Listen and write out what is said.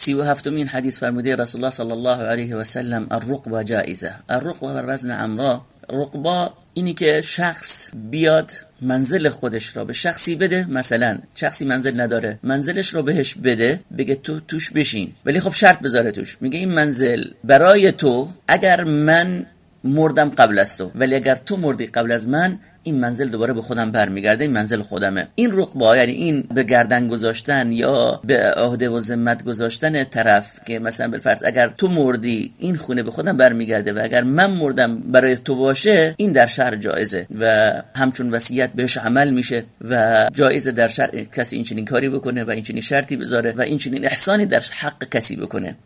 سی و هفتمین حدیث فرموده رسول الله صلی الله علیه و سلم الرقبه جائزه الرقبه بر وزن عمرا رقبا اینی که شخص بیاد منزل خودش را به شخصی بده مثلا شخصی منزل نداره منزلش رو بهش بده بگه تو توش بشین. ولی خب شرط بذاره توش. میگه این منزل برای تو اگر من مردم قبل از تو. ولی اگر تو مردی قبل از من این منزل دوباره به خودم برمیگرده این منزل خودمه. این رقبا یعنی این به گردن گذاشتن یا به عهده و ذمت گذاشتن طرف که مثلا بالفرض اگر تو مردی این خونه به خودم برمیگرده و اگر من مردم برای تو باشه این در شهر جایزه و همچون وصیت بهش عمل میشه و جایزه در شهر کسی این چنین کاری بکنه و این چنین شرطی بذاره و این چنین احسانی در حق کسی بکنه.